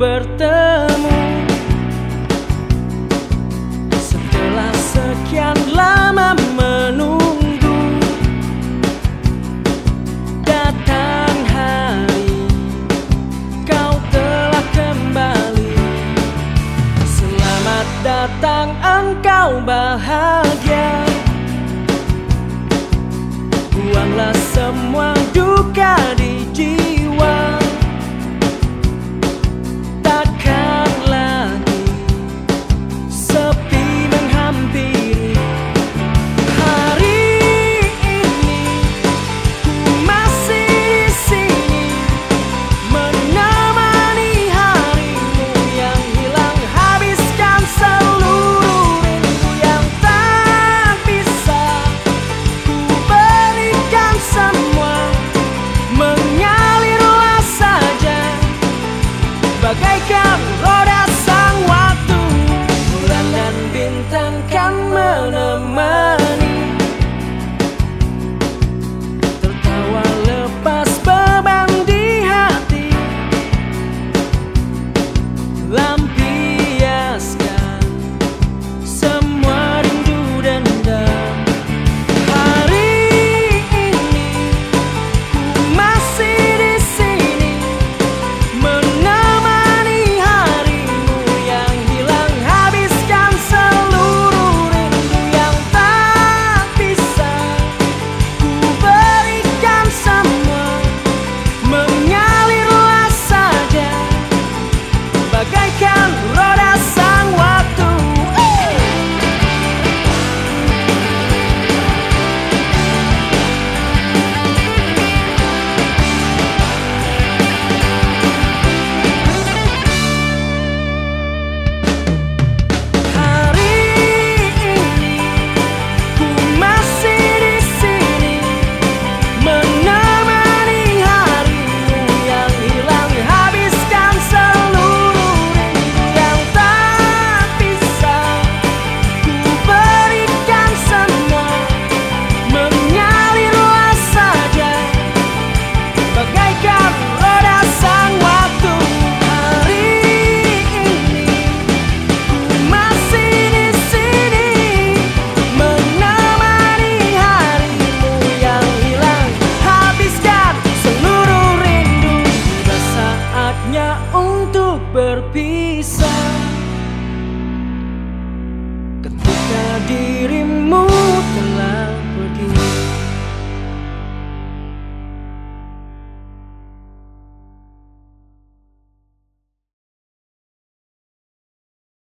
bertemu. Setelah sekian lama menunggu Datang hari kau telah kembali. Selamat datang engkau bahagia. Buanglah semua duka di jiwa. Baker.